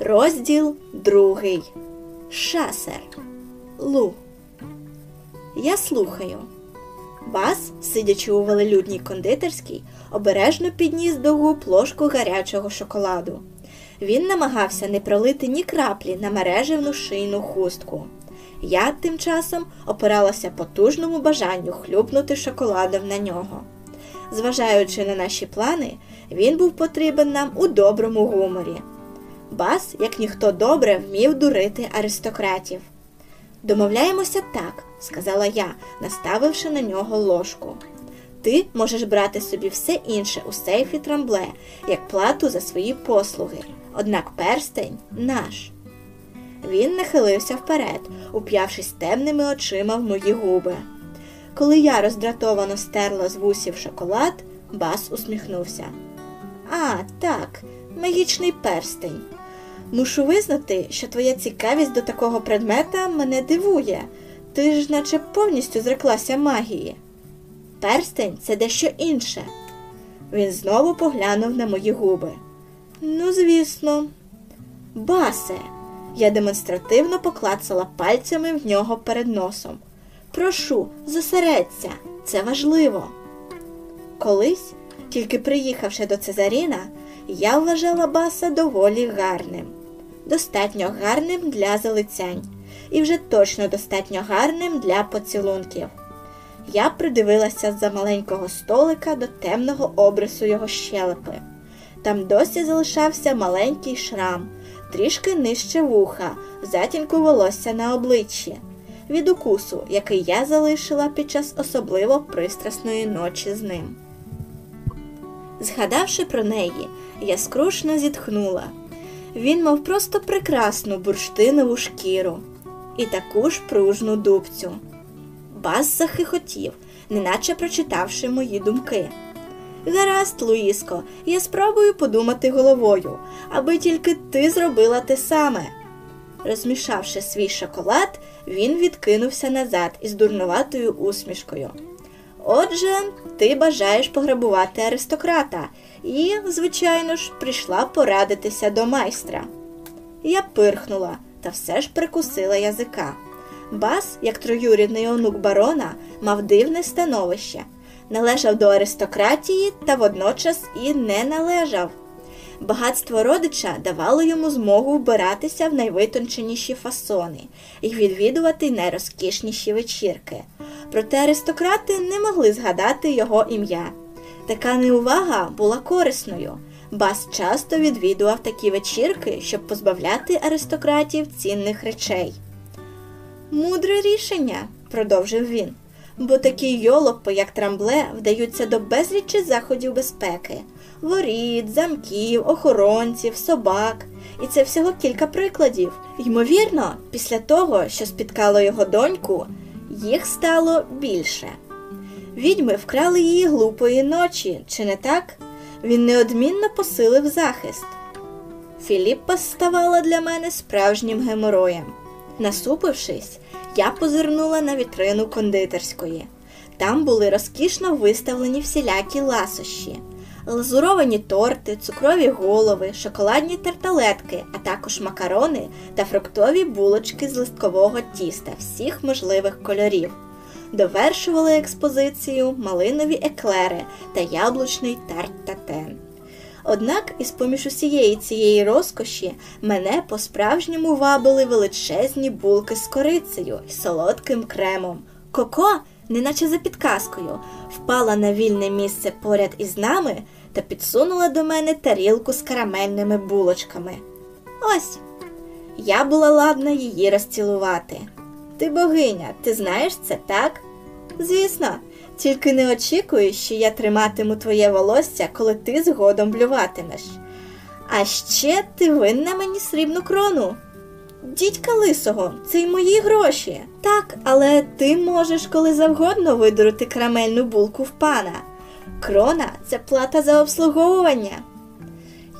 Розділ другий. Шасер. Лу. Я слухаю. Бас, сидячи у велелюдній кондитерській, обережно підніс до губ ложку гарячого шоколаду. Він намагався не пролити ні краплі на мережевну шийну хустку. Я тим часом опиралася потужному бажанню хлюпнути шоколадом на нього. Зважаючи на наші плани, він був потрібен нам у доброму гуморі. Бас, як ніхто добре, вмів дурити аристократів. Домовляємося так, сказала я, наставивши на нього ложку. Ти можеш брати собі все інше у сейфі трамбле, як плату за свої послуги, однак перстень наш. Він нахилився вперед, уп'явшись темними очима в мої губи. Коли я роздратовано стерла з вусів шоколад, Бас усміхнувся. А, так, магічний перстень. Мушу визнати, що твоя цікавість до такого предмета мене дивує. Ти ж наче повністю зреклася магії. Перстень це дещо інше. Він знову поглянув на мої губи. Ну, звісно, басе. Я демонстративно поклацала пальцями в нього перед носом. Прошу, зосередься, це важливо. Колись, тільки приїхавши до Цезаріна, я вважала баса доволі гарним, достатньо гарним для залицянь, і вже точно достатньо гарним для поцілунків. Я придивилася за маленького столика до темного обрису його щелепи. Там досі залишався маленький шрам, трішки нижче вуха, затінку волосся на обличчі, від укусу, який я залишила під час особливо пристрасної ночі з ним. Згадавши про неї, я скрушно зітхнула. Він мав просто прекрасну бурштинову шкіру і таку ж пружну дубцю. Бас захихотів, неначе прочитавши мої думки. Гаразд, Луїско, я спробую подумати головою, аби тільки ти зробила те саме. Розмішавши свій шоколад, він відкинувся назад із дурнуватою усмішкою. Отже, ти бажаєш пограбувати аристократа і, звичайно ж, прийшла порадитися до майстра. Я пирхнула та все ж прикусила язика. Бас, як троюрідний онук барона, мав дивне становище, належав до аристократії та водночас і не належав. Багатство родича давало йому змогу вбиратися в найвитонченіші фасони і відвідувати найрозкішніші вечірки. Проте аристократи не могли згадати його ім'я. Така неувага була корисною. Бас часто відвідував такі вечірки, щоб позбавляти аристократів цінних речей. Мудре рішення, продовжив він, бо такі йолопи, як трамбле, вдаються до безлічі заходів безпеки воріт, замків, охоронців, собак. І це всього кілька прикладів. Ймовірно, після того, що спіткало його доньку, їх стало більше. Відьми вкрали її глупої ночі, чи не так? Він неодмінно посилив захист. Філіппа ставала для мене справжнім гемороєм. Насупившись, я позирнула на вітрину кондитерської. Там були розкішно виставлені всілякі ласощі, лазуровані торти, цукрові голови, шоколадні тарталетки, а також макарони та фруктові булочки з листкового тіста всіх можливих кольорів. Довершували експозицію малинові еклери та яблучний тарт татен. Однак, із поміж усієї цієї розкоші мене по-справжньому вабили величезні булки з корицею і солодким кремом. Коко, неначе за підказкою, впала на вільне місце поряд із нами та підсунула до мене тарілку з карамельними булочками. Ось, я була ладна її розцілувати. Ти богиня, ти знаєш це, так? Звісно, тільки не очікуй, що я триматиму твоє волосся, коли ти згодом блюватимеш. А ще ти винна мені срібну крону. Дідька лисого, це й мої гроші. Так, але ти можеш коли завгодно видурити карамельну булку в пана. Крона це плата за обслуговування.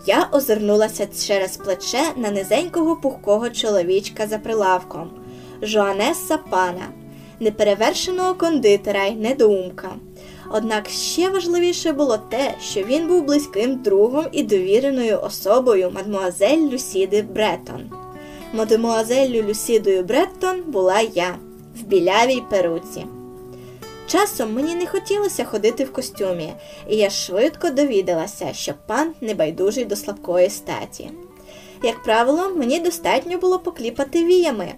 Я озирнулася через плече на низенького пухкого чоловічка за прилавком Жоанеса пана, неперевершеного кондитера й недоумка. Однак ще важливіше було те, що він був близьким другом і довіреною особою мадмуазель Люсіди Бреттон. Мадемуазеллю Люсідою Бреттон була я в білявій перуці. Часом мені не хотілося ходити в костюмі, і я швидко довідалася, що пан небайдужий до слабкої статі. Як правило, мені достатньо було покліпати віями.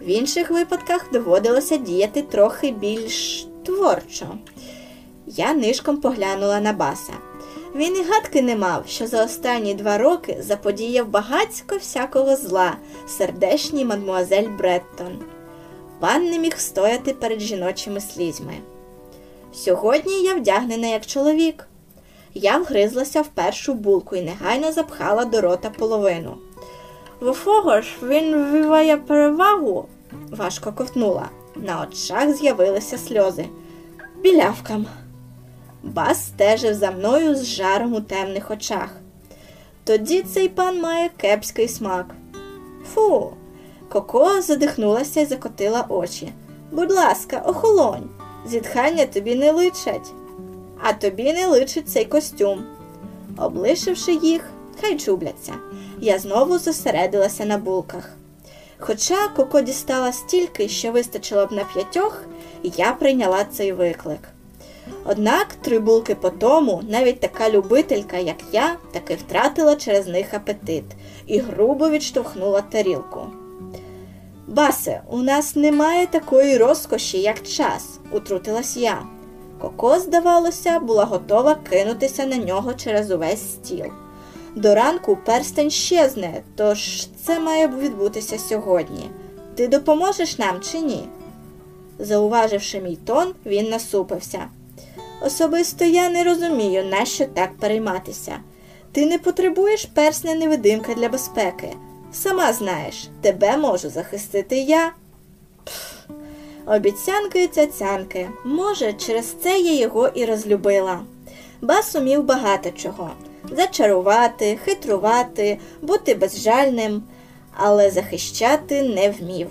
В інших випадках доводилося діяти трохи більш творчо. Я нишком поглянула на баса. Він і гадки не мав, що за останні два роки заподіяв багацько всякого зла сердешній мадмуазель Бреттон. Пан не міг стояти перед жіночими слізьми. Сьогодні я вдягнена як чоловік. Я вгризлася в першу булку і негайно запхала до рота половину. Вофого ж він виває перевагу, важко ковтнула. На очах з'явилися сльози. Білявкам. Бас стежив за мною з жаром у темних очах. Тоді цей пан має кепський смак. Фу. Коко задихнулася і закотила очі. Будь ласка, охолонь, зітхання тобі не личать, а тобі не личить цей костюм. Облишивши їх, хай чубляться. Я знову зосередилася на булках. Хоча Коко дістала стільки, що вистачило б на п'ятьох, я прийняла цей виклик. Однак три булки по тому, навіть така любителька, як я, таки втратила через них апетит і грубо відштовхнула тарілку. Басе, у нас немає такої розкоші, як час, утрутилась я. Коко, здавалося, була готова кинутися на нього через увесь стіл. До ранку перстень щезне, тож це має відбутися сьогодні. Ти допоможеш нам чи ні? Зауваживши мій тон, він насупився. Особисто я не розумію, нащо так перейматися. Ти не потребуєш персня невидимка для безпеки. Сама знаєш, тебе можу захистити я. Пф, обіцянки і цяцянки. Може, через це я його і розлюбила. Бас умів багато чого зачарувати, хитрувати, бути безжальним, але захищати не вмів.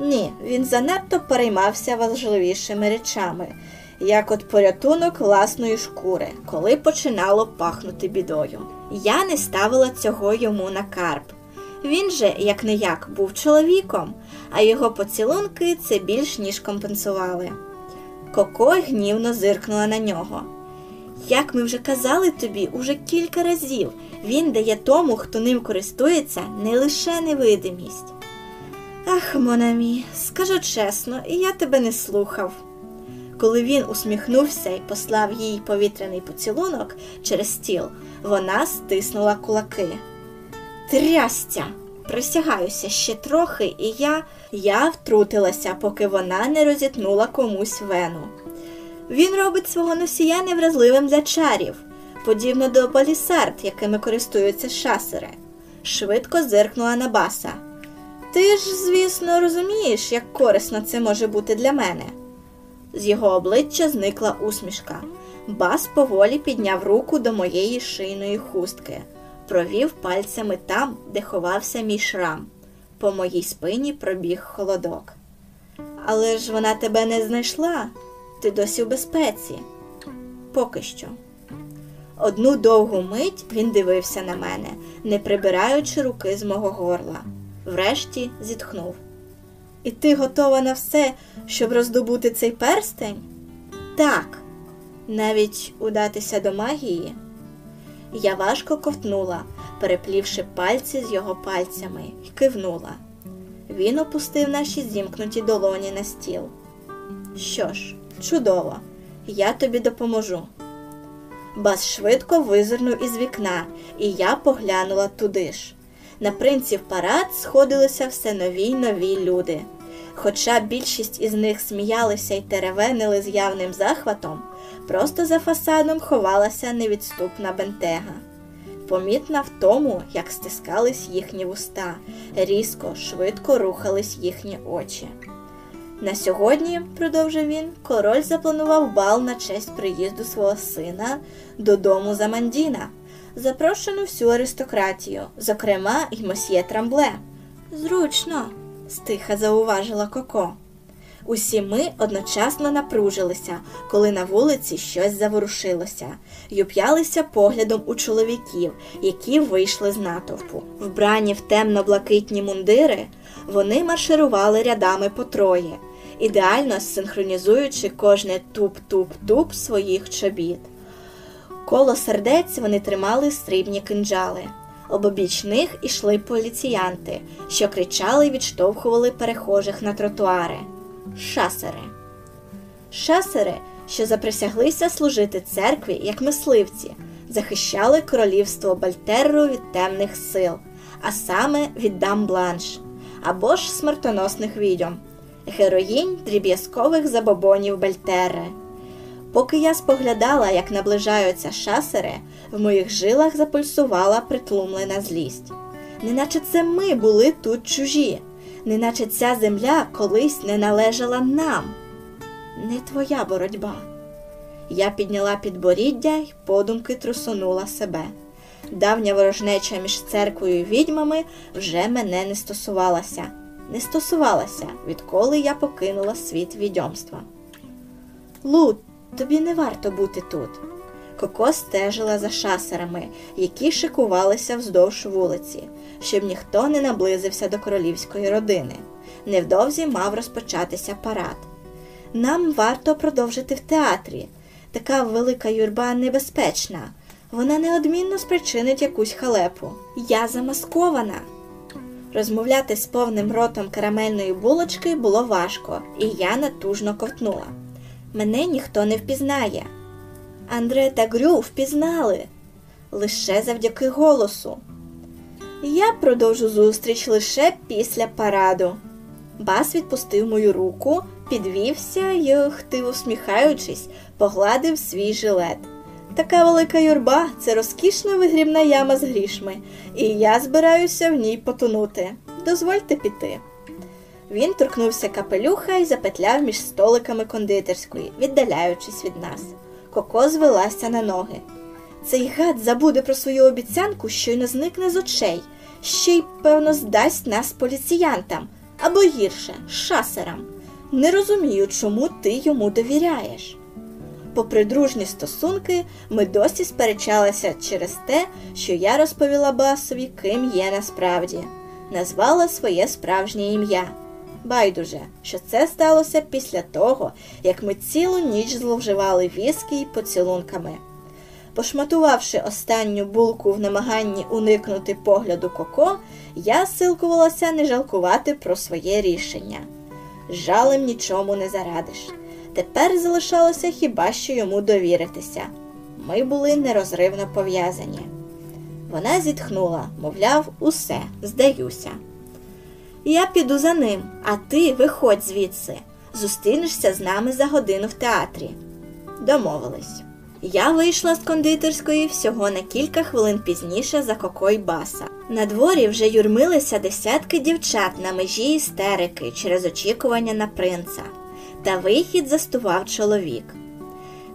Ні, він занадто переймався важливішими речами, як от порятунок власної шкури, коли починало пахнути бідою. Я не ставила цього йому на карп. Він же, як не як, був чоловіком, а його поцілунки це більш ніж компенсували. Коко гнівно зиркнула на нього. Як ми вже казали тобі уже кілька разів, він дає тому, хто ним користується, не лише невидимість. Ах, Монамі, скажу чесно, я тебе не слухав. Коли він усміхнувся і послав їй повітряний поцілунок через стіл, вона стиснула кулаки. Трястя! Присягаюся ще трохи, і я я втрутилася, поки вона не розітнула комусь вену. Він робить свого носія невразливим для чарів, подібно до палісард, якими користуються шасери. Швидко зиркнула на баса. Ти ж, звісно, розумієш, як корисно це може бути для мене. З його обличчя зникла усмішка. Бас поволі підняв руку до моєї шийної хустки, провів пальцями там, де ховався мій шрам. По моїй спині пробіг холодок. Але ж вона тебе не знайшла. Ти досі в безпеці. Поки що. Одну довгу мить він дивився на мене, не прибираючи руки з мого горла. Врешті зітхнув. І ти готова на все, щоб роздобути цей перстень? Так, навіть удатися до магії. Я важко ковтнула, переплівши пальці з його пальцями, і кивнула. Він опустив наші зімкнуті долоні на стіл. Що ж, чудово, я тобі допоможу. Бас швидко визирнув із вікна, і я поглянула туди ж. На принців парад сходилися все нові й нові люди. Хоча більшість із них сміялися й теревенили з явним захватом, просто за фасадом ховалася невідступна бентега. Помітна в тому, як стискались їхні вуста, різко, швидко рухались їхні очі. На сьогодні, продовжив він, король запланував бал на честь приїзду свого сина додому Замандіна, запрошену всю аристократію, зокрема й мосьє Трамбле. Зручно, стиха зауважила Коко. Усі ми одночасно напружилися, коли на вулиці щось заворушилося, й уп'ялися поглядом у чоловіків, які вийшли з натовпу. Вбрані в темно-блакитні мундири, вони марширували рядами по троє, ідеально синхронізуючи кожне туп-туп-туп своїх чобіт. Коло сердець вони тримали срібні кинджали. Обобіч них ішли поліціянти, що кричали й відштовхували перехожих на тротуари. Шасери. Шасери, що заприсяглися служити церкві як мисливці, захищали королівство Бальтерру від темних сил, а саме від дам бланш або ж смертоносних відьом, героїнь дріб'язкових забобонів Бальтерри. Поки я споглядала, як наближаються шасери, в моїх жилах запульсувала притлумлена злість. Неначе це ми були тут чужі, неначе ця земля колись не належала нам. Не твоя боротьба. Я підняла підборіддя й подумки трусунула себе. Давня ворожнеча між церквою і відьмами вже мене не стосувалася, не стосувалася, відколи я покинула світ відьомства. Лу, тобі не варто бути тут. Коко стежила за шасерами, які шикувалися вздовж вулиці, щоб ніхто не наблизився до королівської родини. Невдовзі мав розпочатися парад. Нам варто продовжити в театрі. Така велика юрба небезпечна. Вона неодмінно спричинить якусь халепу. Я замаскована. Розмовляти з повним ротом карамельної булочки було важко, і я натужно ковтнула. Мене ніхто не впізнає. Андре та Грю впізнали лише завдяки голосу. Я продовжу зустріч лише після параду. Бас відпустив мою руку, підвівся й, хтиво усміхаючись, погладив свій жилет. Така велика юрба це розкішна вигрібна яма з грішми, і я збираюся в ній потонути. Дозвольте піти. Він торкнувся капелюха і запетляв між столиками кондитерської, віддаляючись від нас. Коко звелася на ноги. Цей гад забуде про свою обіцянку, щойно зникне з очей, ще й, певно, здасть нас поліціянтам або гірше шасерам. Не розумію, чому ти йому довіряєш. Попри дружні стосунки, ми досі сперечалися через те, що я розповіла Басові, ким є насправді, назвала своє справжнє ім'я. Байдуже, що це сталося після того, як ми цілу ніч зловживали віскі й поцілунками. Пошматувавши останню булку в намаганні уникнути погляду Коко, я силкувалася не жалкувати про своє рішення. Жалем нічому не зарадиш. Тепер залишалося хіба що йому довіритися. Ми були нерозривно пов'язані. Вона зітхнула, мовляв, усе, здаюся. Я піду за ним, а ти виходь звідси. Зустрінешся з нами за годину в театрі. Домовились. Я вийшла з кондитерської всього на кілька хвилин пізніше за Коко й баса. На дворі вже юрмилися десятки дівчат на межі істерики через очікування на принца. Та вихід застував чоловік.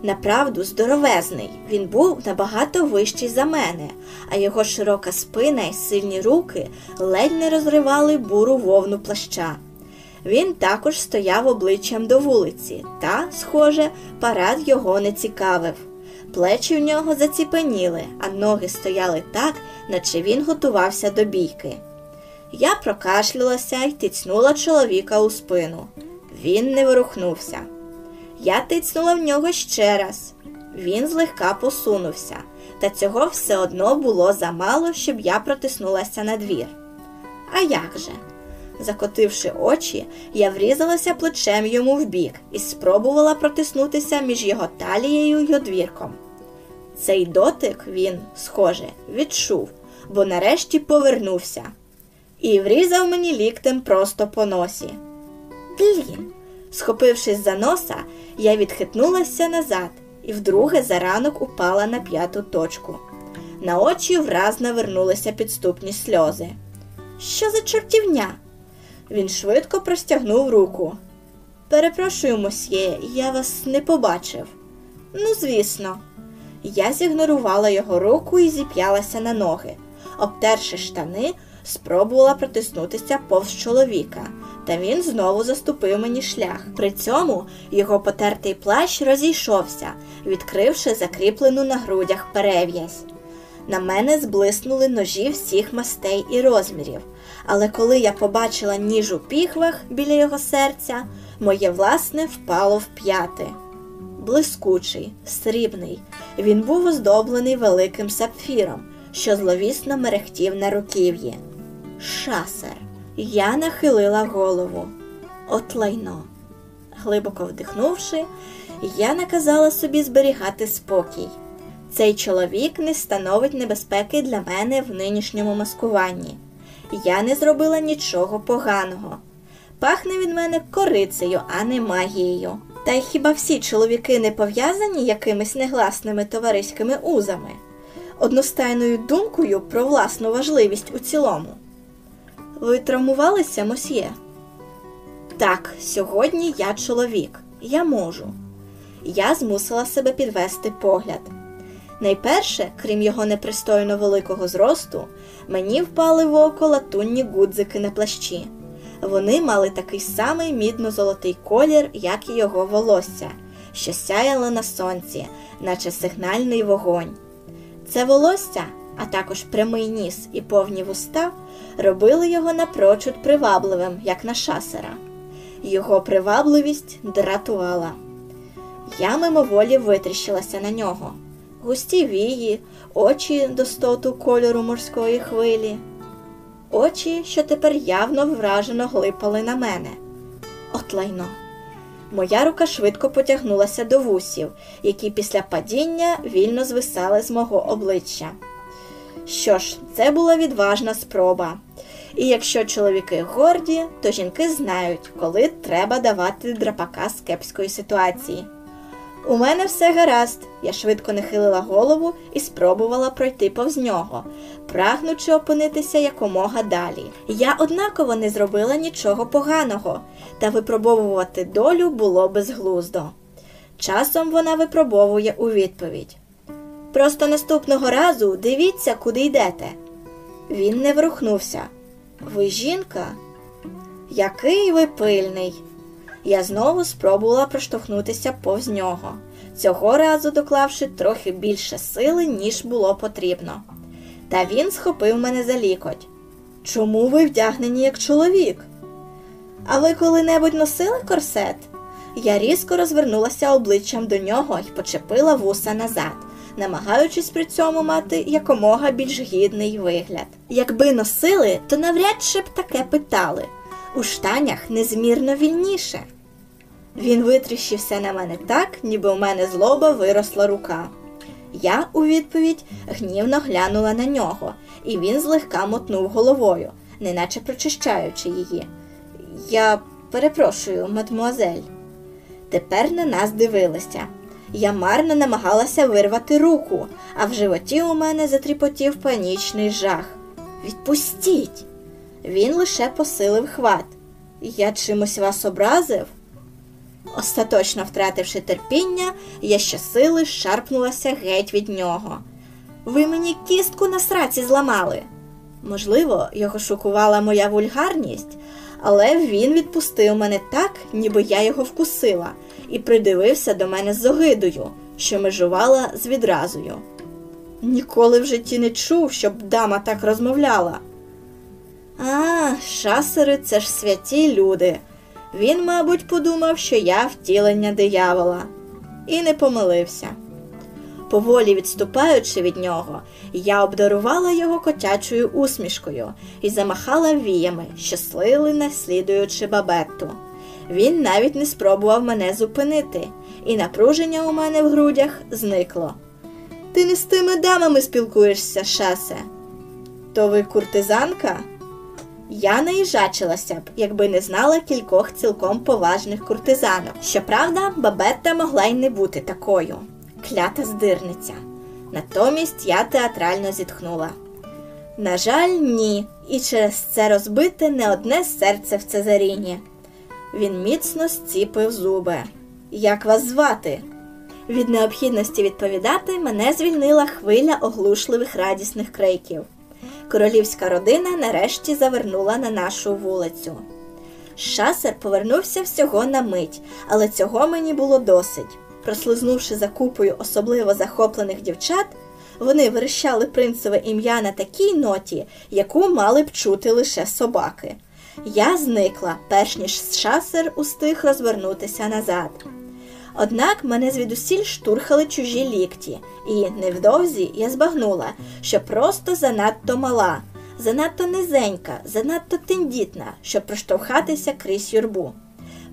Направду здоровезний, він був набагато вищий за мене, а його широка спина й сильні руки ледь не розривали буру вовну плаща. Він також стояв обличчям до вулиці, та, схоже, парад його не цікавив. Плечі в нього заціпеніли, а ноги стояли так, наче він готувався до бійки. Я прокашлялася й тицнула чоловіка у спину. Він не ворухнувся. Я тицнула в нього ще раз. Він злегка посунувся, та цього все одно було замало, щоб я протиснулася на двір. А як же? Закотивши очі, я врізалася плечем йому в бік і спробувала протиснутися між його талією й одвірком. Цей дотик він, схоже, відчув, бо нарешті повернувся і врізав мені ліктем просто по носі. Блін. Схопившись за носа, я відхитнулася назад і вдруге за ранок упала на п'яту точку. На очі враз навернулися підступні сльози. Що за чортівня? Він швидко простягнув руку. Перепрошую, мосьє, я вас не побачив. Ну, звісно. Я зігнорувала його руку і зіп'ялася на ноги. Обтерши штани, спробувала протиснутися повз чоловіка, та він знову заступив мені шлях. При цьому його потертий плащ розійшовся, відкривши закріплену на грудях перев'язь. На мене зблиснули ножі всіх мастей і розмірів, але коли я побачила ніж у піхвах біля його серця, моє власне впало в п'яти. Блискучий, срібний, він був оздоблений великим сапфіром, що зловісно мерехтів на руків'ї. Шасер. Я нахилила голову. От лайно. Глибоко вдихнувши, я наказала собі зберігати спокій. Цей чоловік не становить небезпеки для мене в нинішньому маскуванні. Я не зробила нічого поганого. Пахне від мене корицею, а не магією. Та й хіба всі чоловіки не пов'язані якимись негласними товариськими узами, одностайною думкою про власну важливість у цілому? Ви травмувалися, мосьє? Так, сьогодні я чоловік, я можу. Я змусила себе підвести погляд. Найперше, крім його непристойно великого зросту, мені впали в око латунні гудзики на плащі. Вони мали такий самий мідно-золотий колір, як і його волосся, що сяяло на сонці, наче сигнальний вогонь. Це волосся, а також прямий ніс і повні вуста, робили його напрочуд привабливим, як на шасера. Його привабливість дратувала. Я мимоволі витріщилася на нього. Густі вії, очі достоту кольору морської хвилі очі, що тепер явно вражено глипали на мене. От лайно. Моя рука швидко потягнулася до вусів, які після падіння вільно звисали з мого обличчя. Що ж, це була відважна спроба. І якщо чоловіки горді, то жінки знають, коли треба давати драпака з кепської ситуації. У мене все гаразд. Я швидко нахилила голову і спробувала пройти повз нього, прагнучи опинитися якомога далі. Я однаково не зробила нічого поганого, та випробовувати долю було безглуздо. Часом вона випробовує у відповідь. Просто наступного разу дивіться, куди йдете. Він не врухнувся. Ви жінка? Який ви пильний. Я знову спробувала проштовхнутися повз нього, цього разу доклавши трохи більше сили, ніж було потрібно. Та він схопив мене за лікоть. Чому ви вдягнені як чоловік? А ви коли-небудь носили корсет? Я різко розвернулася обличчям до нього і почепила вуса назад, намагаючись при цьому мати якомога більш гідний вигляд. Якби носили, то навряд чи б таке питали. У штанях незмірно вільніше. Він витріщився на мене так, ніби у мене злоба виросла рука. Я у відповідь гнівно глянула на нього, і він злегка мотнув головою, неначе прочищаючи її. Я перепрошую, мадмуазель. Тепер на нас дивилися. Я марно намагалася вирвати руку, а в животі у мене затріпотів панічний жах. Відпустіть! Він лише посилив хват. Я чимось вас образив? Остаточно втративши терпіння, я щосили шарпнулася геть від нього. Ви мені кістку на сраці зламали. Можливо, його шокувала моя вульгарність, але він відпустив мене так, ніби я його вкусила, і придивився до мене з огидою, що межувала з відразою. Ніколи в житті не чув, щоб дама так розмовляла. А, шасери це ж святі люди. Він, мабуть, подумав, що я втілення диявола, і не помилився. Поволі відступаючи від нього, я обдарувала його котячою усмішкою і замахала віями, що слили, наслідуючи бабетту. Він навіть не спробував мене зупинити, і напруження у мене в грудях зникло. Ти не з тими дамами спілкуєшся, шасе. То ви куртизанка? Я наїжачилася б, якби не знала кількох цілком поважних куртизанок. Щоправда, бабетта могла й не бути такою клята здирниця. Натомість я театрально зітхнула. На жаль, ні, і через це розбите не одне серце в Цезаріні. Він міцно зціпив зуби. Як вас звати? Від необхідності відповідати мене звільнила хвиля оглушливих радісних криків королівська родина нарешті завернула на нашу вулицю. Шасер повернувся всього на мить, але цього мені було досить. Прослизнувши за купою особливо захоплених дівчат, вони верещали принцеве ім'я на такій ноті, яку мали б чути лише собаки. Я зникла, перш ніж шасер устиг розвернутися назад. Однак мене звідусіль штурхали чужі лікті, і невдовзі я збагнула, що просто занадто мала, занадто низенька, занадто тендітна, щоб проштовхатися крізь юрбу,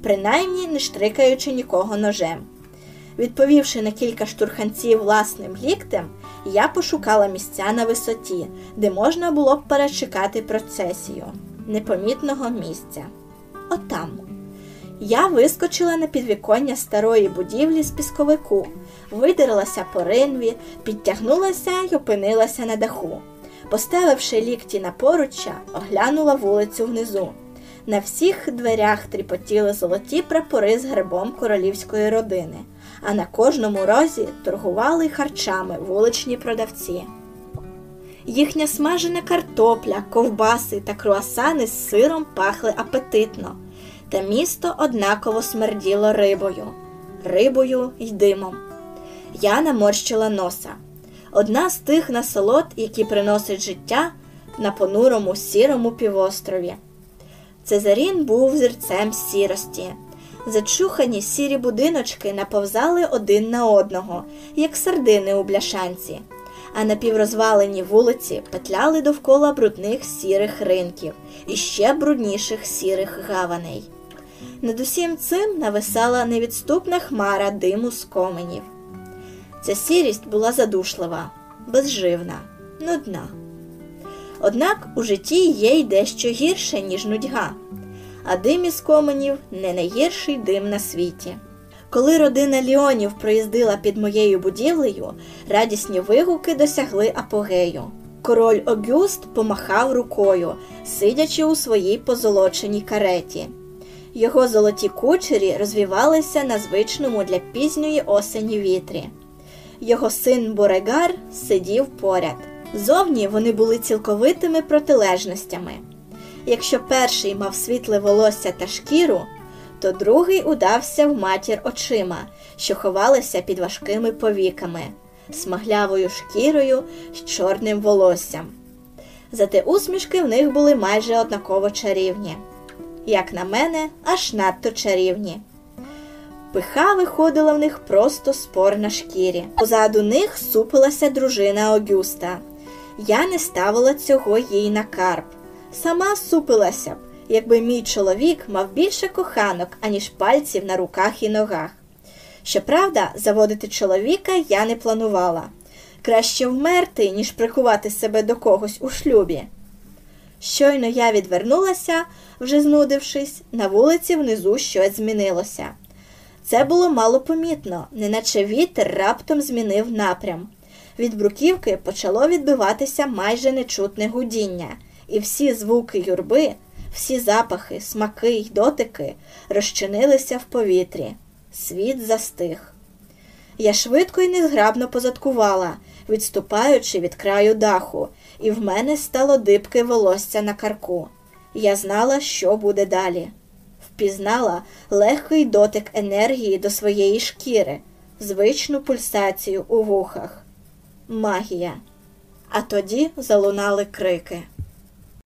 принаймні не штрикаючи нікого ножем. Відповівши на кілька штурханців власним ліктем, я пошукала місця на висоті, де можна було б перечекати процесію непомітного місця. Отам. Я вискочила на підвіконня старої будівлі з пісковику, видерлася по ринві, підтягнулася й опинилася на даху. Поставивши лікті на поруччя, оглянула вулицю внизу. На всіх дверях тріпотіли золоті прапори з грибом королівської родини, а на кожному розі торгували харчами вуличні продавці. Їхня смажена картопля, ковбаси та круасани з сиром пахли апетитно, та місто однаково смерділо рибою, рибою й димом. Я наморщила носа. Одна з тих насолод, які приносять життя на понурому сірому півострові. Цезарін був зірцем сірості. Зачухані сірі будиночки наповзали один на одного, як сардини у бляшанці, а напіврозвалені вулиці петляли довкола брудних сірих ринків і ще брудніших сірих гаваней. Над усім цим нависала невідступна хмара диму з коменів. Ця сірість була задушлива, безживна, нудна. Однак у житті є й дещо гірше, ніж нудьга, а дим із коменів не найгірший дим на світі. Коли родина Ліонів проїздила під моєю будівлею, радісні вигуки досягли апогею. Король Огюст помахав рукою, сидячи у своїй позолоченій кареті. Його золоті кучері розвівалися на звичному для пізньої осені вітрі. Його син Борегар сидів поряд. Зовні вони були цілковитими протилежностями. Якщо перший мав світле волосся та шкіру, то другий удався в матір очима, що ховалися під важкими повіками, смаглявою шкірою з чорним волоссям. Зате усмішки в них були майже однаково чарівні. Як на мене, аж надто чарівні. Пиха виходила в них просто спор на шкірі. Позаду них супилася дружина Огюста. Я не ставила цього їй на карп. Сама супилася б, якби мій чоловік мав більше коханок, аніж пальців на руках і ногах. Щоправда, заводити чоловіка я не планувала. Краще вмерти, ніж прикувати себе до когось у шлюбі. Щойно я відвернулася, вже знудившись, на вулиці внизу щось змінилося. Це було мало помітно, неначе вітер раптом змінив напрям. Від бруківки почало відбиватися майже нечутне гудіння, і всі звуки юрби, всі запахи, смаки й дотики розчинилися в повітрі. Світ застиг. Я швидко і незграбно позадкувала, відступаючи від краю даху, і в мене стало дибке волосся на карку. Я знала, що буде далі. Впізнала легкий дотик енергії до своєї шкіри, звичну пульсацію у вухах. Магія. А тоді залунали крики.